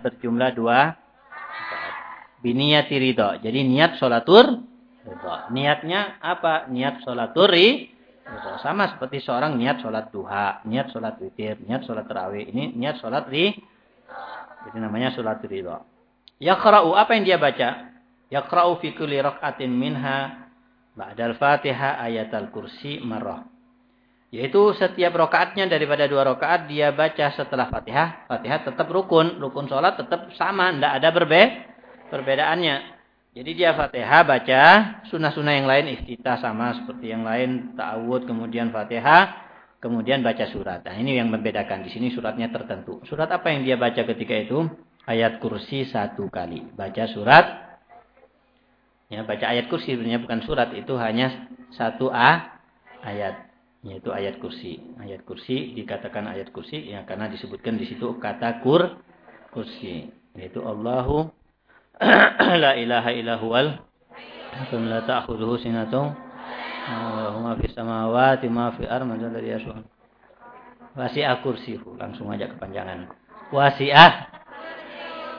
berjumlah dua biniyati ridho. Jadi niat sholatur ridho. Niatnya apa? Niat sholatur ridho. Sama seperti seorang niat sholat duha, niat sholat witir, niat sholat terawih. Ini niat sholat ri. Jadi namanya sholat ridho. Yaqra'u apa yang dia baca? Yaqra'u fi kulli rak'atin minha ba'dal Fatihah ayat al-kursi marrah. Yaitu setiap rokaatnya daripada dua rokaat dia baca setelah Fatihah. Fatihah tetap rukun. Rukun sholat tetap sama. Tidak ada berbe perbedaannya. Jadi dia Fatihah baca. Sunnah-sunnah yang lain iftitah sama seperti yang lain. Ta'awud kemudian Fatihah. Kemudian baca surat. Nah ini yang membedakan. Di sini suratnya tertentu. Surat apa yang dia baca ketika itu? Ayat kursi satu kali. Baca surat. Ya, baca ayat kursi sebenarnya bukan surat. Itu hanya satu A ayat yaitu ayat kursi. Ayat kursi dikatakan ayat kursi ya karena disebutkan di situ kata kur kursi yaitu Allahu la ilaha illallah la ta'khudhuhu sinatun wa ma fis samawati ma fi ardi man alladhi yashur wasi'a kursihu langsung aja kepanjangan. Wasi'ah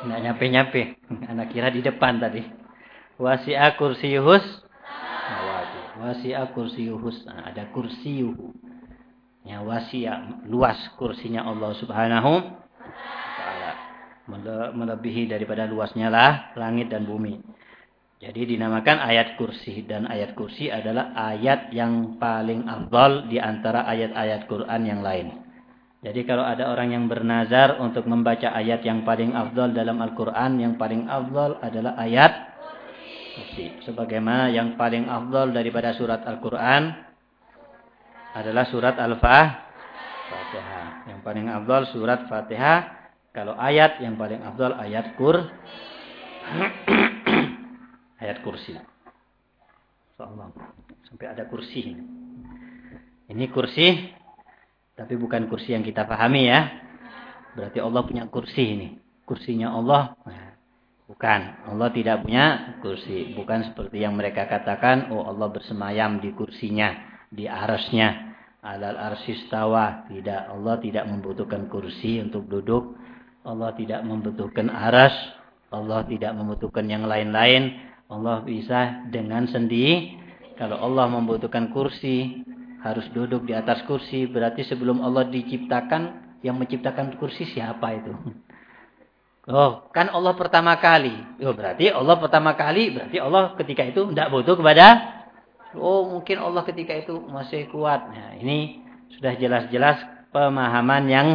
enggak nyampe-nyampe anak kira di depan tadi. Wasi'a kursiyuhus wasi'a kursiyuhus nah, ada kursiyuhu ya wasi'a. Luas kursinya Allah Subhanahu taala. Melebihi daripada luasnya lah langit dan bumi. Jadi dinamakan ayat kursi. Dan ayat kursi adalah ayat yang paling afdal di antara ayat-ayat Quran yang lain. Jadi kalau ada orang yang bernazar untuk membaca ayat yang paling afdal dalam Al-Quran, yang paling afdal adalah ayat kursi. Sebagaimana yang paling afdal daripada surat Al-Quran adalah surat Al-Fatihah. Yang paling afdal surat Fatihah. Kalau ayat yang paling afdal ayat kur ayat kursi. Allah. Sampai ada kursi. Ini kursi tapi bukan kursi yang kita pahami ya. Berarti Allah punya kursi ini. Kursinya Allah. Nah, Bukan. Allah tidak punya kursi. Bukan seperti yang mereka katakan. Oh Allah bersemayam di kursinya. Di arasnya. Alal arsistawa. Tidak. Allah tidak membutuhkan kursi untuk duduk. Allah tidak membutuhkan aras. Allah tidak membutuhkan yang lain-lain. Allah bisa dengan sendiri. Kalau Allah membutuhkan kursi. Harus duduk di atas kursi. Berarti sebelum Allah diciptakan. Yang menciptakan kursi siapa itu? Oh, kan Allah pertama kali. Oh, berarti Allah pertama kali, berarti Allah ketika itu tidak butuh kepada Oh, mungkin Allah ketika itu masih kuat. Nah, ini sudah jelas-jelas pemahaman yang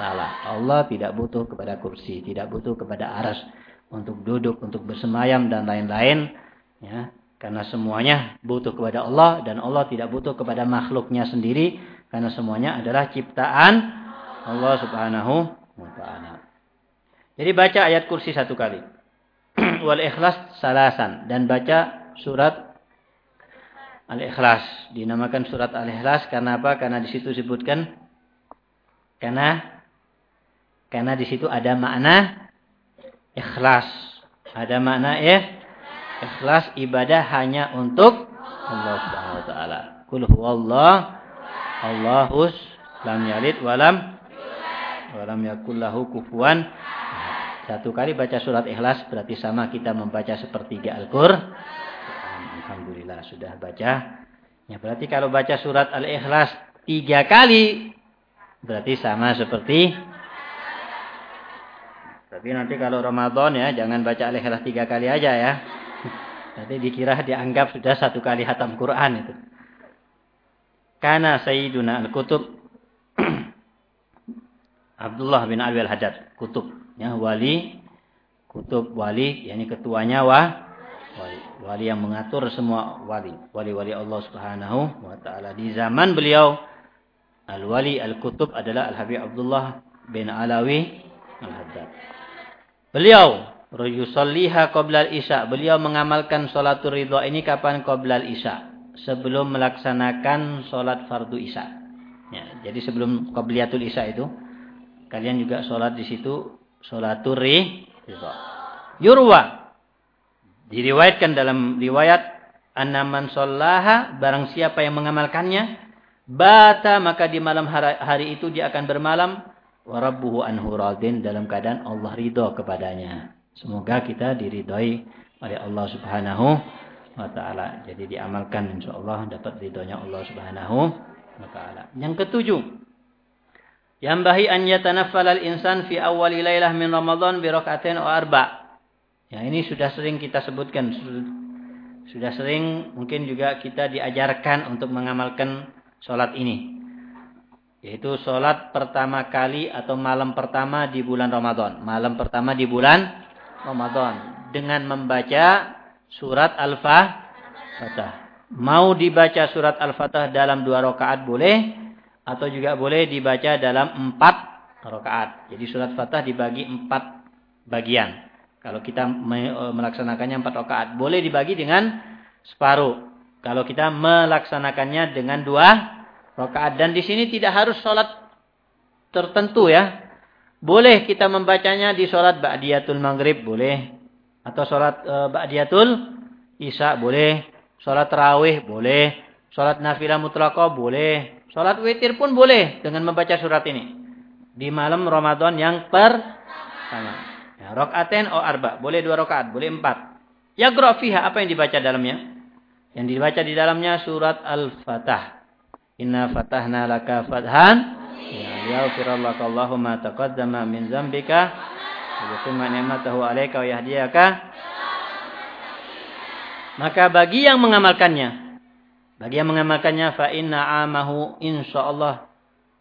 salah. Allah tidak butuh kepada kursi, tidak butuh kepada aras untuk duduk, untuk bersemayam dan lain-lain, ya. Karena semuanya butuh kepada Allah dan Allah tidak butuh kepada makhluknya sendiri karena semuanya adalah ciptaan Allah Subhanahu wa taala. Jadi baca ayat kursi satu kali. Wal ikhlas salasan. Dan baca surat Al-Ikhlas. Dinamakan surat Al-Ikhlas karena apa? Karena di situ disebutkan karena karena di situ ada makna ikhlas. Ada makna ya ikhlas ibadah hanya untuk Allah Subhanahu wa taala. Qul huwallah Allahus lam yalid walam walam yakul lahu kufuwan satu kali baca surat ikhlas berarti sama kita membaca sepertiga Al-Qur'an. Alhamdulillah sudah baca. Ya berarti kalau baca surat Al-Ikhlas tiga kali berarti sama seperti tapi nanti kalau Ramadan ya jangan baca Al-Ikhlas tiga kali aja ya. Nanti dikira dianggap sudah satu kali hatam Quran itu. Karena Sayyiduna Al-Kutub Abdullah bin Abi Al-Haddad, kutub ya wali kutub wali yakni ketuanya wa wali. Wali yang mengatur semua wali. Wali-wali Allah Subhanahu wa taala. Di zaman beliau al wali al kutub adalah al Habib Abdullah bin Alawi al Haddad beliau yusalliha qabla al isya beliau mengamalkan salatul ridha ini kapan? Qabla al isya sebelum melaksanakan salat fardu isya. Ya jadi sebelum qabliyatul isya itu kalian juga salat di situ Sholatur ridha. Yurwa. Diriwayatkan dalam riwayat Anaman shollaha barang siapa yang mengamalkannya bata maka di malam hari, itu dia akan bermalam Warabbuhu anhu radin dalam keadaan Allah ridho kepadanya. Semoga kita diridhoi oleh Allah Subhanahu wa taala. Jadi diamalkan insyaallah dapat ridhonya Allah Subhanahu wa taala. Yang ketujuh, yang bahi an yatanaffal al-insan fi awwal lailah min Ramadan bi rak'atain aw arba'. Ya, ini sudah sering kita sebutkan. Sudah sering mungkin juga kita diajarkan untuk mengamalkan sholat ini. Yaitu sholat pertama kali atau malam pertama di bulan Ramadan. Malam pertama di bulan Ramadan. Dengan membaca surat Al-Fatah. Mau dibaca surat Al-Fatah dalam dua rakaat boleh. Atau juga boleh dibaca dalam empat rakaat. Jadi surat Fatah dibagi empat bagian. Kalau kita melaksanakannya empat rakaat. Boleh dibagi dengan separuh. Kalau kita melaksanakannya dengan dua rakaat dan di sini tidak harus sholat tertentu ya. Boleh kita membacanya di sholat ba'diyatul maghrib boleh atau sholat e, ba'diyatul isya boleh, sholat tarawih boleh, sholat nafilah mutlaqah boleh, sholat witir pun boleh dengan membaca surat ini di malam Ramadan yang pertama. Ya, rokaaten o arba boleh dua rakaat, boleh empat. Ya fiha apa yang dibaca dalamnya? Yang dibaca di dalamnya surat Al-Fatah. Inna fatahna laka fathan. Ya yaghfirallaka ma taqaddama min dzambika wa yutimma ni'matahu 'alaika wa yahdiyaka. Maka bagi yang mengamalkannya, bagi yang mengamalkannya fa inna amahu insyaallah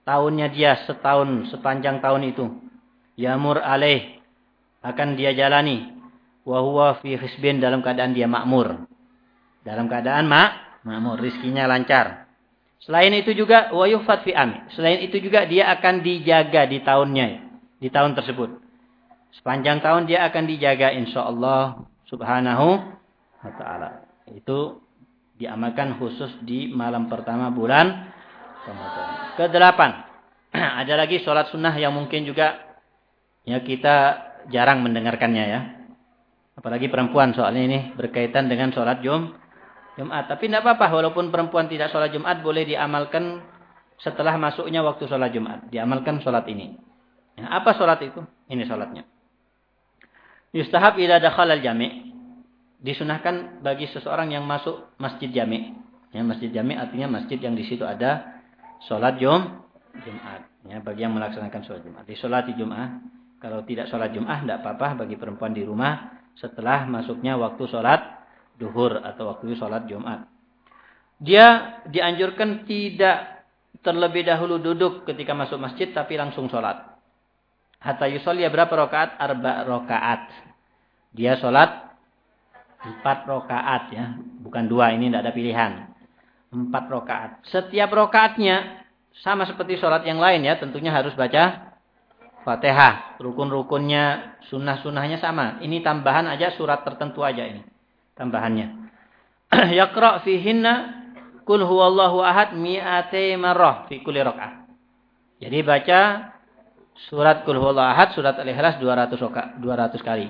tahunnya dia setahun sepanjang tahun itu yamur alaih akan dia jalani wa huwa fi hisbin dalam keadaan dia makmur. Dalam keadaan mak makmur, rizkinya lancar. Selain itu juga wa yufat fi ami. Selain itu juga dia akan dijaga di tahunnya, di tahun tersebut. Sepanjang tahun dia akan dijaga insyaallah subhanahu wa taala. Itu diamalkan khusus di malam pertama bulan Ramadan. Kedelapan, ada lagi sholat sunnah yang mungkin juga ya kita jarang mendengarkannya ya. Apalagi perempuan soalnya ini berkaitan dengan sholat Jum Jumat. Tapi tidak apa-apa, walaupun perempuan tidak sholat Jumat, boleh diamalkan setelah masuknya waktu sholat Jumat. Diamalkan sholat ini. Ya, apa sholat itu? Ini sholatnya. Yustahab ila dakhalal jami' disunahkan bagi seseorang yang masuk masjid jami'. Ya, masjid jami' artinya masjid yang di situ ada sholat Jum, Jumat. Ya, bagi yang melaksanakan sholat Jumat. Di sholat di Jumat. Kalau tidak sholat Jumat, tidak apa-apa bagi perempuan di rumah setelah masuknya waktu sholat duhur atau waktu sholat Jumat. Dia dianjurkan tidak terlebih dahulu duduk ketika masuk masjid tapi langsung sholat. Hatta yusolya berapa rokaat? Arba rokaat. Dia sholat empat rokaat ya. Bukan dua, ini tidak ada pilihan. Empat rokaat. Setiap rokaatnya sama seperti sholat yang lain ya. Tentunya harus baca fatihah. Rukun-rukunnya, sunnah-sunnahnya sama. Ini tambahan aja surat tertentu aja ini tambahannya. Yaqra fihinna kul huwallahu ahad mi'ati marrah fi kulli raka'ah. Jadi baca surat kul huwallahu ahad, surat al-ikhlas 200 raka, 200 kali.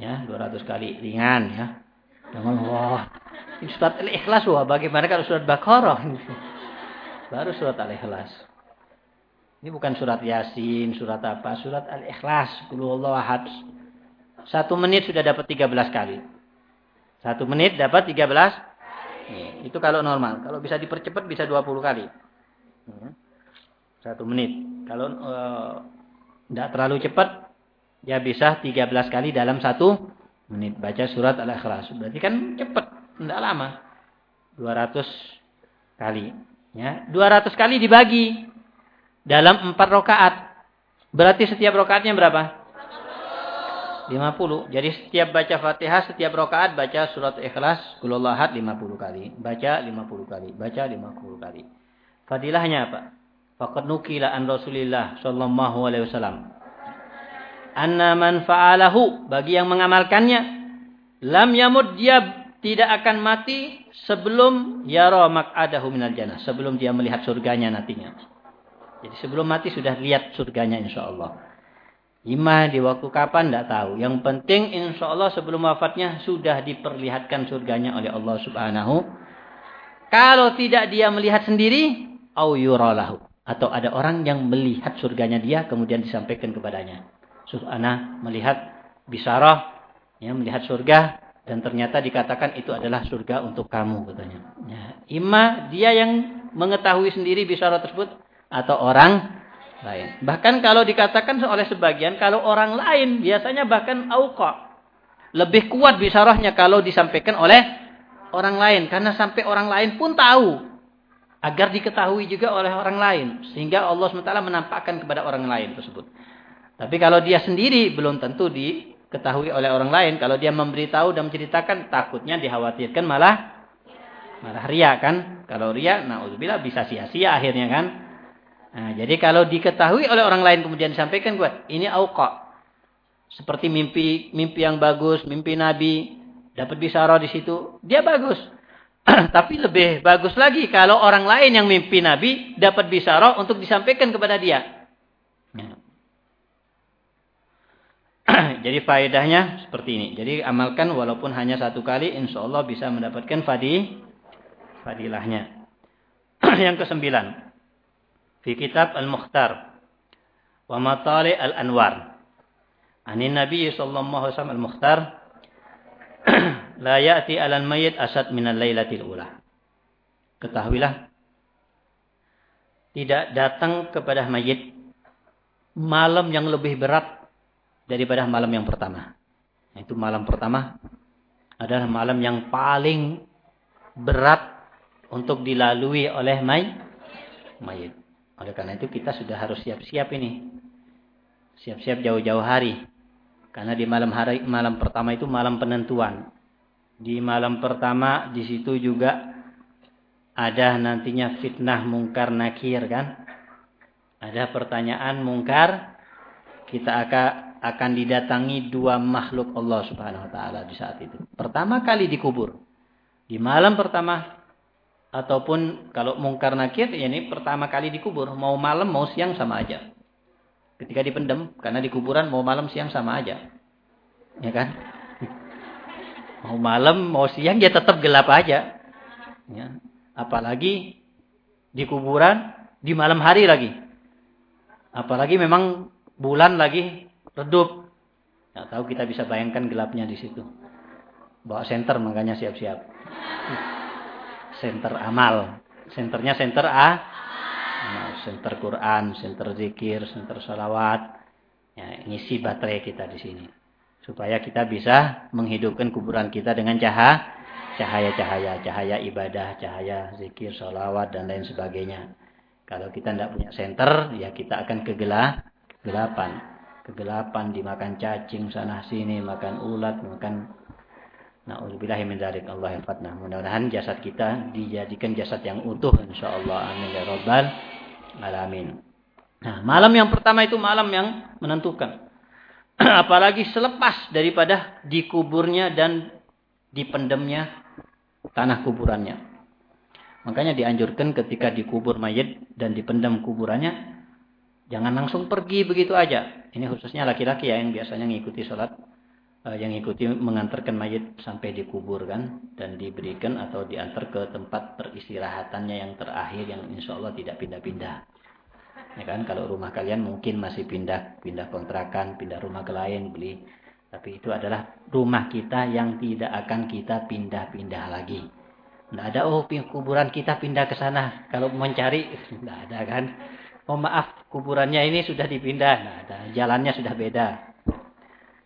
Ya, 200 kali ringan ya. Dengan wah. Ini surat al-ikhlas wah bagaimana kalau surat Baqarah? Baru surat al-ikhlas. Ini bukan surat Yasin, surat apa? Surat Al-Ikhlas. Kul huwallahu ahad. Satu menit sudah dapat 13 kali. Satu menit dapat 13. Ya, itu kalau normal. Kalau bisa dipercepat bisa 20 kali. Ya. Satu menit. Kalau tidak uh, terlalu cepat, ya bisa 13 kali dalam satu menit. Baca surat Al-Ikhlas. Berarti kan cepat. Tidak lama. 200 kali. Ya, 200 kali dibagi dalam 4 rokaat. Berarti setiap rokaatnya berapa? 50. Jadi setiap baca Fatihah, setiap rakaat baca surat Ikhlas, Kululahad 50 kali. Baca 50 kali. Baca 50 kali. Fadilahnya apa? Faqad nukila an Rasulillah sallallahu alaihi wasallam. Anna man fa'alahu bagi yang mengamalkannya lam yamut dia tidak akan mati sebelum yara maq'adahu minal jannah, sebelum dia melihat surganya nantinya. Jadi sebelum mati sudah lihat surganya insyaallah. Imah di waktu kapan tidak tahu. Yang penting insya Allah sebelum wafatnya sudah diperlihatkan surganya oleh Allah subhanahu. Kalau tidak dia melihat sendiri. Au yuralahu. atau ada orang yang melihat surganya dia kemudian disampaikan kepadanya. Ana melihat bisarah, ya, melihat surga dan ternyata dikatakan itu adalah surga untuk kamu katanya. Ya. Ima dia yang mengetahui sendiri bisarah tersebut atau orang lain. Bahkan kalau dikatakan oleh sebagian kalau orang lain biasanya bahkan auqa lebih kuat bisarahnya kalau disampaikan oleh orang lain karena sampai orang lain pun tahu agar diketahui juga oleh orang lain sehingga Allah SWT menampakkan kepada orang lain tersebut. Tapi kalau dia sendiri belum tentu diketahui oleh orang lain. Kalau dia memberitahu dan menceritakan takutnya dikhawatirkan malah malah ria kan. Kalau ria, nah bisa sia-sia akhirnya kan. Nah, jadi kalau diketahui oleh orang lain kemudian disampaikan gue, ini auqa. Seperti mimpi mimpi yang bagus, mimpi Nabi, dapat bisyarah di situ, dia bagus. Tapi lebih bagus lagi kalau orang lain yang mimpi Nabi dapat bisyarah untuk disampaikan kepada dia. Ya. Jadi faedahnya seperti ini. Jadi amalkan walaupun hanya satu kali, insya Allah bisa mendapatkan fadi, fadilahnya. yang kesembilan. Fi kitab Al-Mukhtar. Wa matali Al-Anwar. Ani Nabi sallallahu alaihi wasallam Al-Mukhtar la ya'ti 'alal mayyit asad minal lailatil ula. Ketahuilah tidak datang kepada mayit malam yang lebih berat daripada malam yang pertama. Itu malam pertama adalah malam yang paling berat untuk dilalui oleh may mayit. Oleh karena itu kita sudah harus siap-siap ini. Siap-siap jauh-jauh hari. Karena di malam hari malam pertama itu malam penentuan di malam pertama di situ juga ada nantinya fitnah mungkar nakir kan? Ada pertanyaan mungkar, kita akan akan didatangi dua makhluk Allah Subhanahu wa taala di saat itu. Pertama kali dikubur. Di malam pertama ataupun kalau mungkar nakir ya ini pertama kali dikubur, mau malam mau siang sama aja. Ketika dipendam karena di kuburan mau malam siang sama aja. Ya kan? Mau malam, mau siang, ya tetap gelap aja. Ya. Apalagi di kuburan, di malam hari lagi. Apalagi memang bulan lagi redup. Nggak tahu kita bisa bayangkan gelapnya di situ. Bawa senter makanya siap-siap. Senter amal. Senternya senter A. Senter Quran, senter zikir, senter salawat. Ya, ngisi baterai kita di sini supaya kita bisa menghidupkan kuburan kita dengan cahaya cahaya-cahaya, cahaya ibadah, cahaya zikir, sholawat dan lain sebagainya. Kalau kita tidak punya senter, ya kita akan kegelap, kegelapan. Kegelapan dimakan cacing sana sini, makan ulat, makan Na'udzubillahi min dzalik Allah fatnah. Mudah-mudahan jasad kita dijadikan jasad yang utuh insyaallah. Amin ya rabbal alamin. Nah, malam yang pertama itu malam yang menentukan. apalagi selepas daripada dikuburnya dan dipendamnya tanah kuburannya. Makanya dianjurkan ketika dikubur mayat dan dipendam kuburannya, jangan langsung pergi begitu aja. Ini khususnya laki-laki ya yang biasanya mengikuti sholat, eh, yang ikuti mengantarkan mayat sampai dikubur kan, dan diberikan atau diantar ke tempat peristirahatannya yang terakhir yang insya Allah tidak pindah-pindah. Ya kan kalau rumah kalian mungkin masih pindah pindah kontrakan, pindah rumah ke lain, beli. Tapi itu adalah rumah kita yang tidak akan kita pindah-pindah lagi. Tidak ada oh kuburan kita pindah ke sana. Kalau mencari tidak ada kan. Oh maaf kuburannya ini sudah dipindah. Ada. Jalannya sudah beda.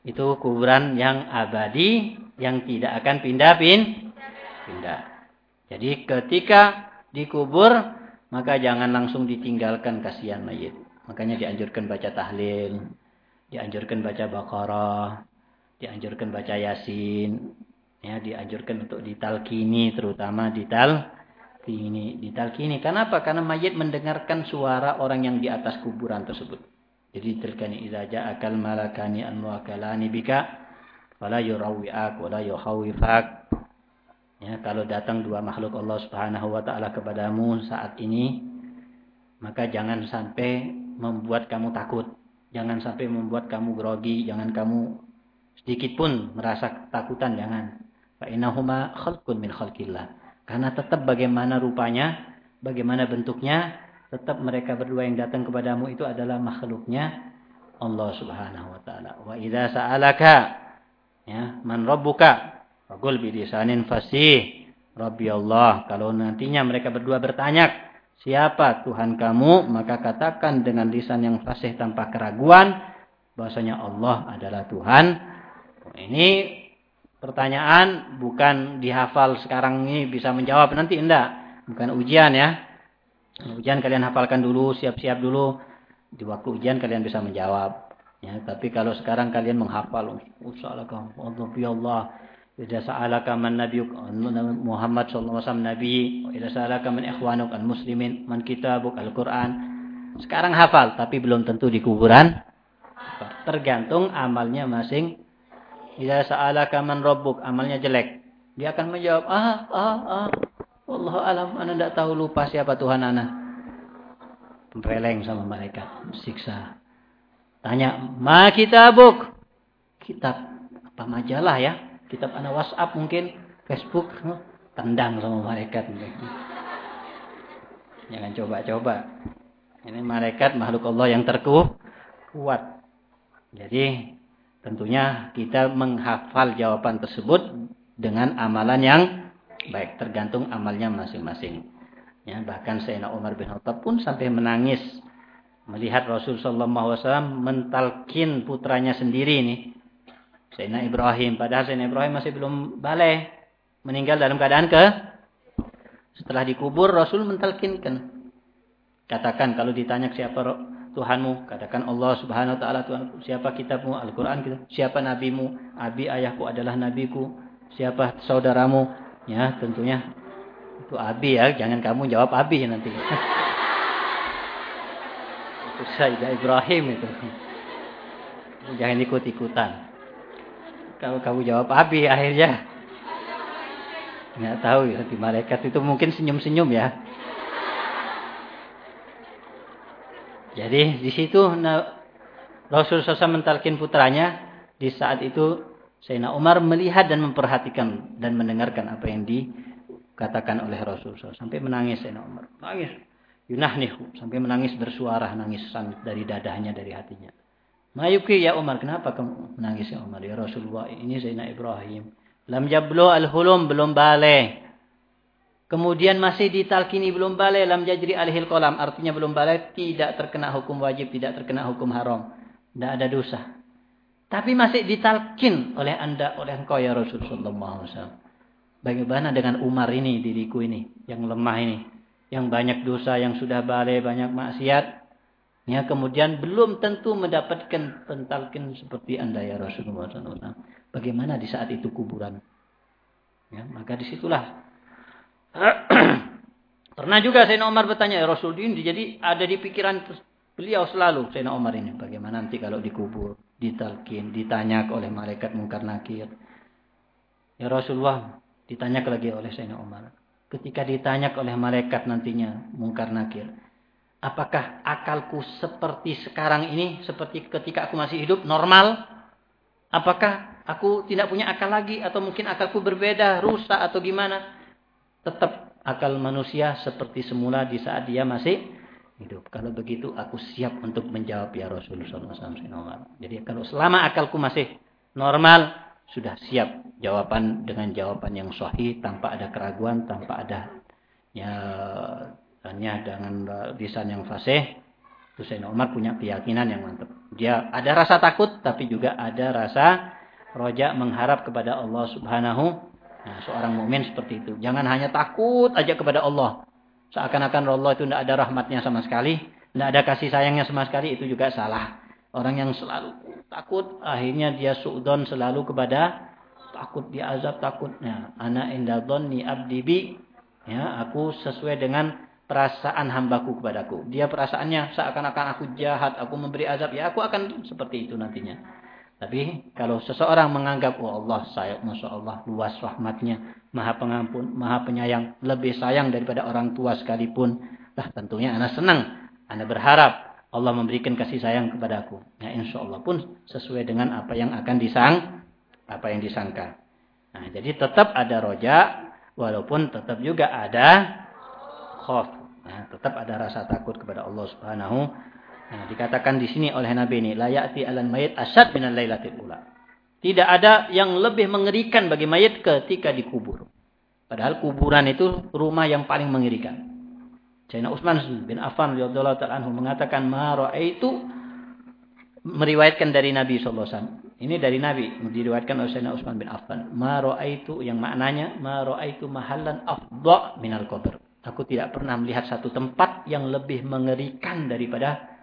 Itu kuburan yang abadi yang tidak akan pindah-pindah. Pindah. Jadi ketika dikubur maka jangan langsung ditinggalkan kasihan mayit. Makanya dianjurkan baca tahlil, dianjurkan baca Baqarah, dianjurkan baca Yasin, ya dianjurkan untuk ditalkini terutama ditalkini, ditalkini. Kenapa? Karena mayit mendengarkan suara orang yang di atas kuburan tersebut. Jadi terkani izaja akal malakani an muakalani bika fala yurawi'ak wala yukhawifak Ya, kalau datang dua makhluk Allah Subhanahu wa taala kepadamu saat ini, maka jangan sampai membuat kamu takut. Jangan sampai membuat kamu grogi, jangan kamu sedikit pun merasa ketakutan, jangan. Fa innahuma khalqun min khalqillah. Karena tetap bagaimana rupanya, bagaimana bentuknya, tetap mereka berdua yang datang kepadamu itu adalah makhluknya Allah Subhanahu wa taala. Wa idza sa'alaka ya man rabbuka faqul bi lisanin fasih Rabbi Allah. Kalau nantinya mereka berdua bertanya, siapa Tuhan kamu? Maka katakan dengan lisan yang fasih tanpa keraguan, bahwasanya Allah adalah Tuhan. Ini pertanyaan bukan dihafal sekarang ini bisa menjawab nanti enggak. Bukan ujian ya. Ujian kalian hafalkan dulu, siap-siap dulu. Di waktu ujian kalian bisa menjawab. Ya, tapi kalau sekarang kalian menghafal, usalaka Allah ya Allah, idza sa'alaka man nabiyyuk Muhammad sallallahu alaihi wasallam nabi, idza sa'alaka man ikhwanuk al muslimin, man kitabuk al-Qur'an. Sekarang hafal, tapi belum tentu di kuburan. Tergantung amalnya masing. Idza sa'alaka man rabbuk, amalnya jelek. Dia akan menjawab, ah, ah, ah. Allah alam, anda tidak tahu lupa siapa Tuhan anak. Releng sama mereka, siksa. Tanya, ma kitabuk? Kitab apa majalah ya? Kitab anak WhatsApp mungkin, Facebook, tendang sama malaikat. Jangan coba-coba. Ini malaikat makhluk Allah yang terkuat. Kuat. Jadi tentunya kita menghafal jawaban tersebut dengan amalan yang baik tergantung amalnya masing-masing. Ya, bahkan Sayyidina Umar bin Khattab pun sampai menangis melihat Rasul Sallallahu Alaihi Wasallam mentalkin putranya sendiri ini, Sayyidina Ibrahim. Padahal Sayyidina Ibrahim masih belum balik, meninggal dalam keadaan ke. Setelah dikubur Rasul mentalkinkan. Katakan kalau ditanya siapa Tuhanmu, katakan Allah Subhanahu wa taala Tuhan. Siapa kitabmu? Al-Qur'an kita. Siapa nabimu? Abi ayahku adalah nabiku. Siapa saudaramu? Ya, tentunya itu Abi ya, jangan kamu jawab Abi nanti. itu Sayyidah Ibrahim itu. Jangan ikut-ikutan. Kalau kamu jawab Abi akhirnya nggak tahu ya di malaikat itu mungkin senyum-senyum ya. Jadi di situ nah, Rasul SAW mentalkin putranya di saat itu Sayyidina Umar melihat dan memperhatikan dan mendengarkan apa yang dikatakan oleh Rasul SAW sampai menangis Sayyidina Umar. Nangis yunahnihu sampai menangis bersuara nangisan dari dadahnya dari hatinya. Mayuki ya Umar, kenapa kamu menangis ya Umar? Ya Rasulullah, ini Zainal Ibrahim. Lam jablo al-hulum, belum balik. Kemudian masih ditalkini belum balik. Lam jajri al-hil kolam, artinya belum balik. Tidak terkena hukum wajib, tidak terkena hukum haram. Tidak ada dosa. Tapi masih ditalkin oleh anda, oleh engkau ya Rasulullah SAW. Bagaimana dengan Umar ini, diriku ini, yang lemah ini yang banyak dosa, yang sudah balai, banyak maksiat. Ya, kemudian belum tentu mendapatkan pentalkin seperti anda ya Rasulullah SAW. Bagaimana di saat itu kuburan? Ya, maka di situlah. Pernah juga Sayyidina Umar bertanya, ya Rasul ini jadi ada di pikiran beliau selalu Sayyidina Umar ini. Bagaimana nanti kalau dikubur, ditalkin, ditanya oleh malaikat mungkar nakir. Ya Rasulullah, ditanya lagi oleh Sayyidina Umar ketika ditanya oleh malaikat nantinya mungkar nakir apakah akalku seperti sekarang ini seperti ketika aku masih hidup normal apakah aku tidak punya akal lagi atau mungkin akalku berbeda rusak atau gimana tetap akal manusia seperti semula di saat dia masih hidup kalau begitu aku siap untuk menjawab ya Rasulullah SAW jadi kalau selama akalku masih normal sudah siap jawaban dengan jawaban yang sahih tanpa ada keraguan, tanpa ada ya hanya dengan lisan yang fasih. Sayyidina Umar punya keyakinan yang mantap. Dia ada rasa takut tapi juga ada rasa roja mengharap kepada Allah Subhanahu. Nah, seorang mukmin seperti itu. Jangan hanya takut aja kepada Allah. Seakan-akan Allah itu tidak ada rahmatnya sama sekali, tidak ada kasih sayangnya sama sekali, itu juga salah. Orang yang selalu takut, akhirnya dia suudon selalu kepada takut diazab takutnya. Anak ni abdi bi. Ya, aku sesuai dengan perasaan hambaku kepadaku. Dia perasaannya seakan-akan aku jahat, aku memberi azab, ya aku akan seperti itu nantinya. Tapi kalau seseorang menganggap, oh Allah saya, masya Allah luas rahmatnya, maha pengampun, maha penyayang, lebih sayang daripada orang tua sekalipun, lah tentunya anak senang, anak berharap Allah memberikan kasih sayang kepadaku. Ya insya Allah pun sesuai dengan apa yang akan disang, apa yang disangka. Nah, jadi tetap ada roja, walaupun tetap juga ada khof. Nah, tetap ada rasa takut kepada Allah Subhanahu. Nah, dikatakan di sini oleh Nabi ini, la ya'ti alan mayit asad minal lailatul ula. Tidak ada yang lebih mengerikan bagi mayit ketika dikubur. Padahal kuburan itu rumah yang paling mengerikan. Sayyidina Utsman bin Affan radhiyallahu taala anhu mengatakan ma itu meriwayatkan dari Nabi sallallahu alaihi wasallam. Ini dari Nabi diriwayatkan oleh Sayyidina Utsman bin Affan. Ma itu yang maknanya ma itu mahallan afdha minal qabr. Aku tidak pernah melihat satu tempat yang lebih mengerikan daripada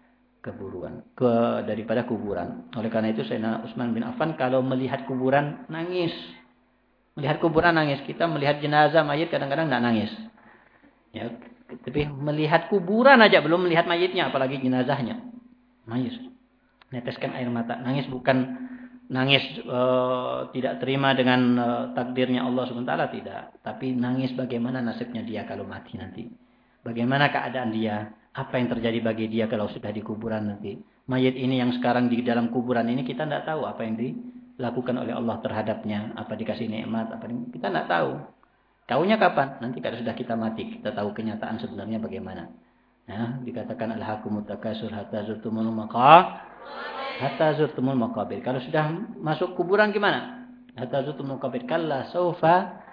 keburuan ke daripada kuburan. Oleh karena itu Sayyidina Utsman bin Affan kalau melihat kuburan nangis. Melihat kuburan nangis. Kita melihat jenazah mayit kadang-kadang tidak nangis. Ya, tapi melihat kuburan aja belum melihat mayitnya apalagi jenazahnya. Nangis. Neteskan air mata. Nangis bukan nangis e, tidak terima dengan e, takdirnya Allah SWT tidak. Tapi nangis bagaimana nasibnya dia kalau mati nanti. Bagaimana keadaan dia. Apa yang terjadi bagi dia kalau sudah di kuburan nanti. Mayit ini yang sekarang di dalam kuburan ini kita tidak tahu apa yang dilakukan oleh Allah terhadapnya. Apa dikasih nikmat. Apa kita tidak tahu. Tahunya kapan? Nanti kalau sudah kita mati, kita tahu kenyataan sebenarnya bagaimana. Ya, dikatakan alhaqumut takasur hatta zurtumul maqa hatta zurtumul maqabir. Kalau sudah masuk kuburan gimana? Hatta zurtumul maqabir. Kalla saufa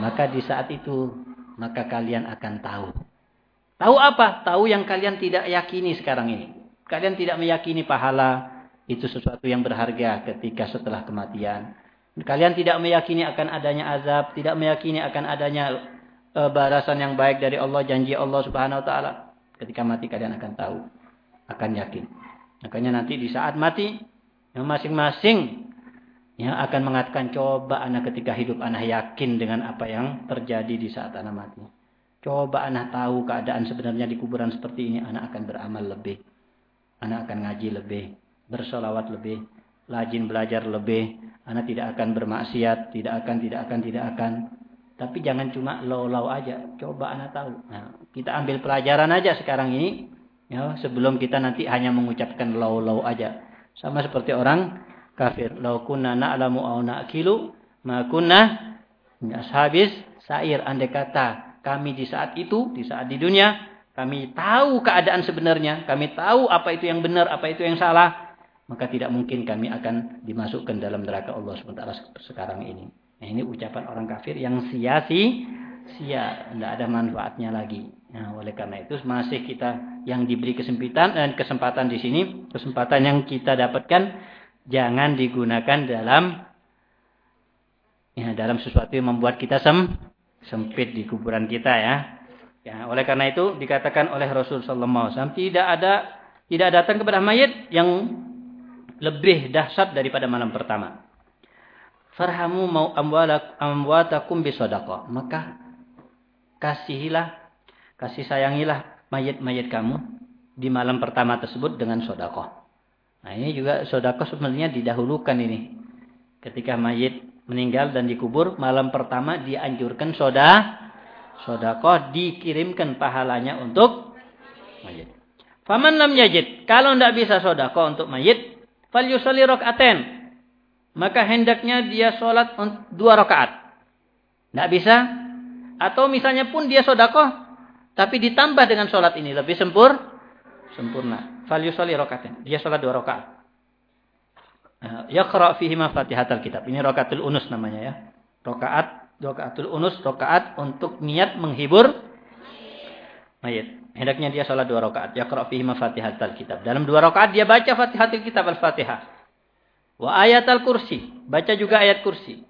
Maka di saat itu maka kalian akan tahu. Tahu apa? Tahu yang kalian tidak yakini sekarang ini. Kalian tidak meyakini pahala itu sesuatu yang berharga ketika setelah kematian. Kalian tidak meyakini akan adanya azab, tidak meyakini akan adanya uh, balasan yang baik dari Allah, janji Allah Subhanahu wa taala. Ketika mati kalian akan tahu, akan yakin. Makanya nanti di saat mati masing-masing yang akan mengatakan coba anak ketika hidup anak yakin dengan apa yang terjadi di saat anak mati. Coba anak tahu keadaan sebenarnya di kuburan seperti ini, anak akan beramal lebih. Anak akan ngaji lebih, bersolawat lebih, rajin belajar lebih, anak tidak akan bermaksiat, tidak akan, tidak akan, tidak akan. Tapi jangan cuma lau-lau aja. Coba anak tahu. Nah, kita ambil pelajaran aja sekarang ini. Ya, sebelum kita nanti hanya mengucapkan lau-lau aja. Sama seperti orang kafir. Lau kunna na'lamu au na'kilu ma kunna habis sair. Andai kata kami di saat itu, di saat di dunia, kami tahu keadaan sebenarnya. Kami tahu apa itu yang benar, apa itu yang salah maka tidak mungkin kami akan dimasukkan dalam neraka Allah SWT sekarang ini. Nah, ini ucapan orang kafir yang sia-sia, sia, tidak ada manfaatnya lagi. Nah, oleh karena itu masih kita yang diberi kesempatan dan kesempatan di sini, kesempatan yang kita dapatkan jangan digunakan dalam ya dalam sesuatu yang membuat kita sem, sempit di kuburan kita ya. Ya, oleh karena itu dikatakan oleh Rasul sallallahu alaihi wasallam tidak ada tidak datang kepada mayat yang lebih dahsyat daripada malam pertama. Farhamu mau amwatakum bisodako. Maka kasihilah, kasih sayangilah mayat-mayat kamu di malam pertama tersebut dengan sodako. Nah ini juga sodako sebenarnya didahulukan ini. Ketika mayat meninggal dan dikubur, malam pertama dianjurkan soda, sodako dikirimkan pahalanya untuk mayat. Faman lam yajid. Kalau tidak bisa sodako untuk mayat, fal yusalli rakaaten. Maka hendaknya dia sholat dua rakaat. Tidak bisa. Atau misalnya pun dia sodakoh. Tapi ditambah dengan sholat ini. Lebih sempur, sempurna. Fal yusalli rakaaten. Dia sholat dua rakaat. Yaqra fihi ma fatihatal kitab. Ini rakaatul unus namanya ya. Rakaat, rakaatul unus, rakaat untuk niat menghibur mayit. Hendaknya dia sholat dua rakaat. Yaqra fihi mafatihatul kitab. Dalam dua rakaat dia baca Fatihatul Kitab Al-Fatihah. Wa ayat al-kursi. Baca juga ayat kursi.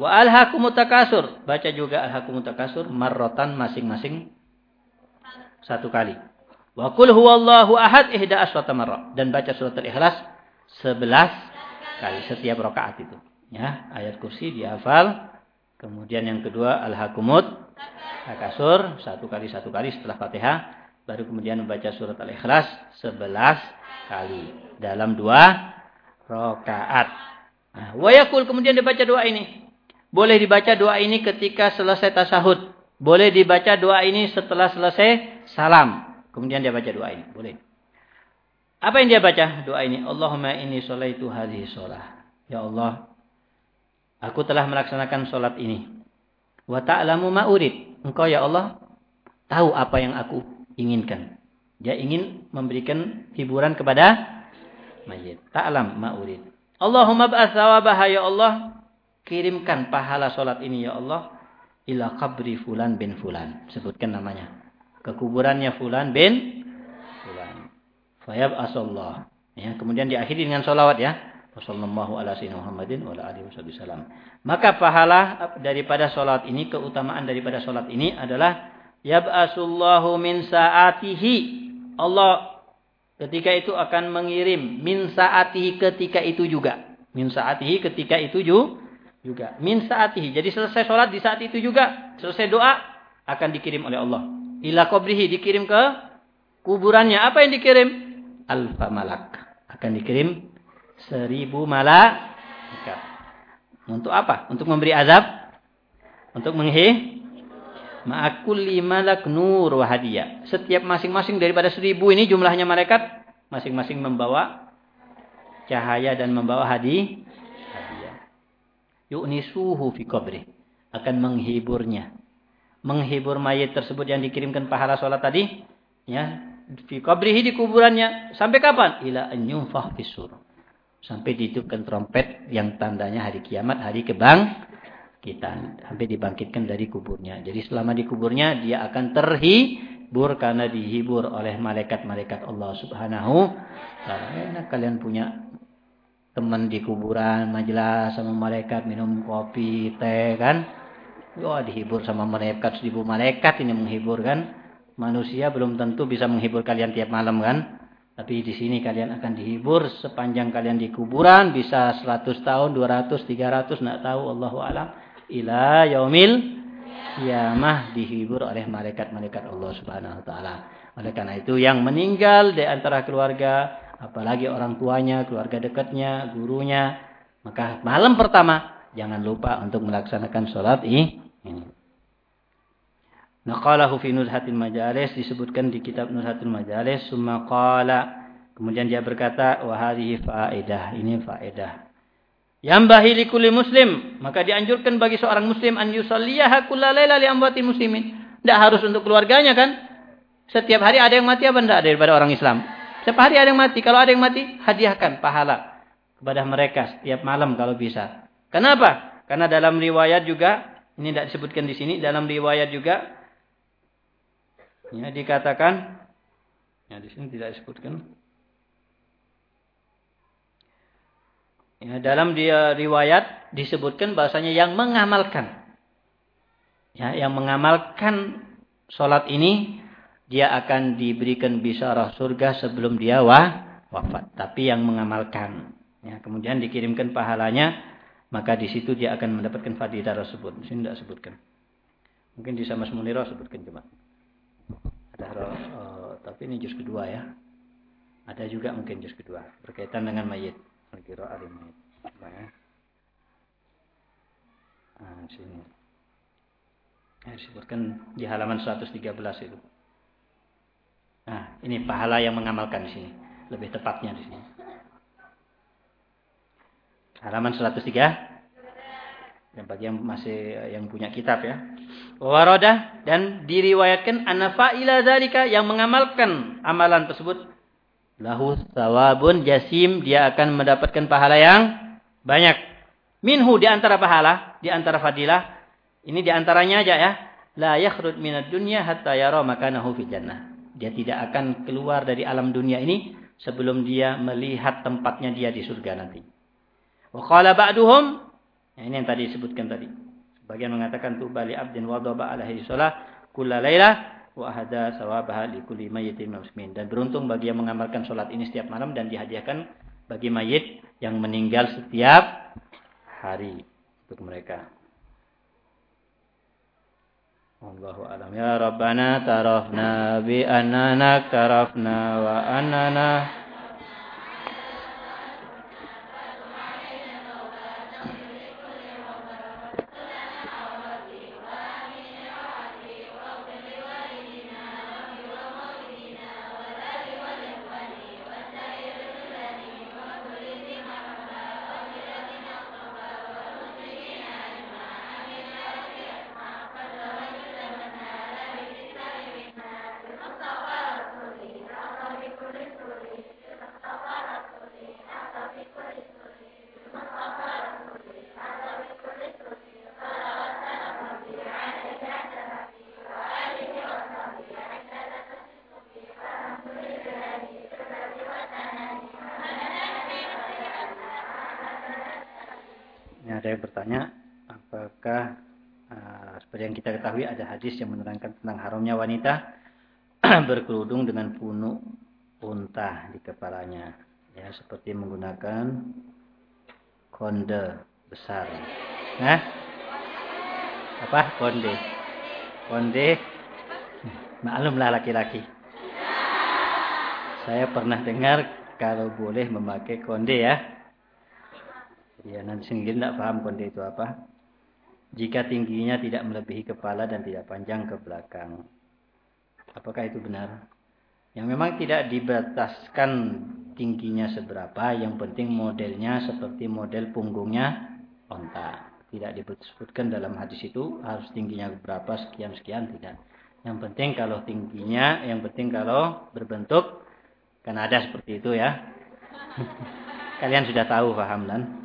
Wa alhaqumut takasur. Baca juga alhaqumut takasur marrotan masing-masing satu kali. Wa qul huwallahu ahad ihda aswata marrah. Dan baca surat Al-Ikhlas sebelas kali setiap rakaat itu. Ya, ayat kursi dihafal. Kemudian yang kedua al-hakumut Al-Kasur satu kali satu kali setelah Fatihah baru kemudian membaca surat Al-Ikhlas sebelas kali dalam dua rakaat. Nah, wayakul kemudian dibaca doa ini. Boleh dibaca doa ini ketika selesai tasahud. Boleh dibaca doa ini setelah selesai salam. Kemudian dia baca doa ini. Boleh. Apa yang dia baca? Doa ini. Allahumma inni sholaitu hadhihi sholah. Ya Allah. Aku telah melaksanakan sholat ini. Wa ta'lamu ma urid. Engkau ya Allah tahu apa yang aku inginkan. Dia ingin memberikan hiburan kepada mayit. Ta'lam ma'urid. Allahumma ba'as sawabaha ya Allah. Kirimkan pahala solat ini ya Allah. Ila qabri fulan bin fulan. Sebutkan namanya. Ke kuburannya fulan bin fulan. Fayab asallah. Ya, kemudian diakhiri dengan solawat ya. Wassalamualaikum ala Muhammadin wa ala alihi wasallam. Maka pahala daripada solat ini, keutamaan daripada solat ini adalah yab'asullahu min sa'atihi. Allah ketika itu akan mengirim min sa'atihi ketika itu juga. Min sa'atihi ketika itu juga. Min sa'atihi. Jadi selesai sholat di saat itu juga. Selesai doa akan dikirim oleh Allah. Ila qabrihi dikirim ke kuburannya. Apa yang dikirim? Alfa malak. Akan dikirim seribu malaikat. Untuk apa? Untuk memberi azab? Untuk menghi? Ma'akulli malak nur wa hadiah. Setiap masing-masing daripada seribu ini jumlahnya malaikat. Masing-masing membawa cahaya dan membawa hadi, hadiah. Yu'nisuhu fi qabri. Akan menghiburnya. Menghibur mayat tersebut yang dikirimkan pahala sholat tadi. Ya, fi qabrihi di kuburannya. Sampai kapan? Ila an yunfah fisur. Sampai dihidupkan trompet yang tandanya hari kiamat, hari kebang kita sampai dibangkitkan dari kuburnya. Jadi selama di kuburnya dia akan terhibur karena dihibur oleh malaikat-malaikat Allah Subhanahu taala. Enak kalian punya teman di kuburan, majelis sama malaikat minum kopi, teh kan? Wah, dihibur sama malaikat seribu malaikat ini menghibur kan? Manusia belum tentu bisa menghibur kalian tiap malam kan? Tapi di sini kalian akan dihibur sepanjang kalian di kuburan bisa 100 tahun, 200, 300 enggak tahu Allahu alam. Ila yaumil kiamah dihibur oleh malaikat-malaikat Allah Subhanahu wa taala. Oleh karena itu yang meninggal di antara keluarga, apalagi orang tuanya, keluarga dekatnya, gurunya, maka malam pertama jangan lupa untuk melaksanakan sholat ini. Naqalahu fi Nuzhatil Majalis disebutkan di kitab Nuzhatil Majalis summa qala. Kemudian dia berkata wa hadhihi faedah. Ini faedah. Yambahi li kulli muslim. Maka dianjurkan bagi seorang muslim an yusalliyaha kullalaila li muslimin. Tidak harus untuk keluarganya kan? Setiap hari ada yang mati apa enggak daripada orang Islam? Setiap hari ada yang mati. Kalau ada yang mati hadiahkan pahala kepada mereka setiap malam kalau bisa. Kenapa? Karena dalam riwayat juga ini tidak disebutkan di sini dalam riwayat juga Ya, dikatakan ya di sini tidak disebutkan. Ya, dalam dia riwayat disebutkan bahasanya yang mengamalkan. Ya, yang mengamalkan sholat ini dia akan diberikan bisyarah surga sebelum dia wafat. Tapi yang mengamalkan, ya, kemudian dikirimkan pahalanya, maka di situ dia akan mendapatkan fadilah tersebut. Di sini tidak sebutkan. Mungkin di sama Munirah sebutkan cuma. Ada uh, tapi ini juz kedua ya. Ada juga mungkin juz kedua berkaitan dengan mayit. Al-qira mayit. Ya. Nah, sini. Ya, disebutkan di halaman 113 itu. Nah, ini pahala yang mengamalkan di sini. Lebih tepatnya di sini. Halaman 103 dan bagi yang masih yang punya kitab ya. Warodah dan diriwayatkan anafaila dzalika yang mengamalkan amalan tersebut lahu sawabun jasim dia akan mendapatkan pahala yang banyak. Minhu di antara pahala, di antara fadilah. Ini di antaranya aja ya. La yakhrud minad dunya hatta yara makanahu fi jannah. Dia tidak akan keluar dari alam dunia ini sebelum dia melihat tempatnya dia di surga nanti. Wa qala ba'duhum Nah, ini yang tadi disebutkan tadi. Sebagian mengatakan tuh bali abdin wadaba alaihi salah kulla laila wa ahada sawabaha li kulli mayyitin muslimin. Dan beruntung bagi yang mengamalkan salat ini setiap malam dan dihadiahkan bagi mayit yang meninggal setiap hari untuk mereka. Allahu alam ya Rabbana tarafna bi annana tarafna wa annana Yang bertanya, apakah uh, seperti yang kita ketahui ada hadis yang menerangkan tentang haramnya wanita berkerudung dengan punuk unta di kepalanya. Ya, seperti menggunakan konde besar. Nah, apa konde? Konde, maklumlah laki-laki. Saya pernah dengar kalau boleh memakai konde ya. Ya nanti sendiri tidak paham konde itu apa. Jika tingginya tidak melebihi kepala dan tidak panjang ke belakang. Apakah itu benar? Yang memang tidak dibataskan tingginya seberapa, yang penting modelnya seperti model punggungnya onta. Tidak disebutkan dalam hadis itu harus tingginya berapa, sekian-sekian, tidak. Yang penting kalau tingginya, yang penting kalau berbentuk, kan ada seperti itu ya. Kalian sudah tahu, paham dan?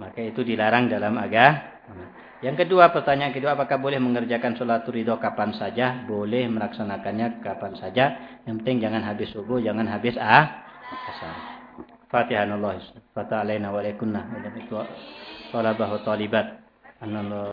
Maka itu dilarang dalam agama. Yang kedua, pertanyaan kedua, apakah boleh mengerjakan sholat ridho kapan saja? Boleh melaksanakannya kapan saja. Yang penting jangan habis subuh, jangan habis ah, asar. Fatihah Allah. Fatah alaina wa alaikunna. Talabahu talibat. Anallah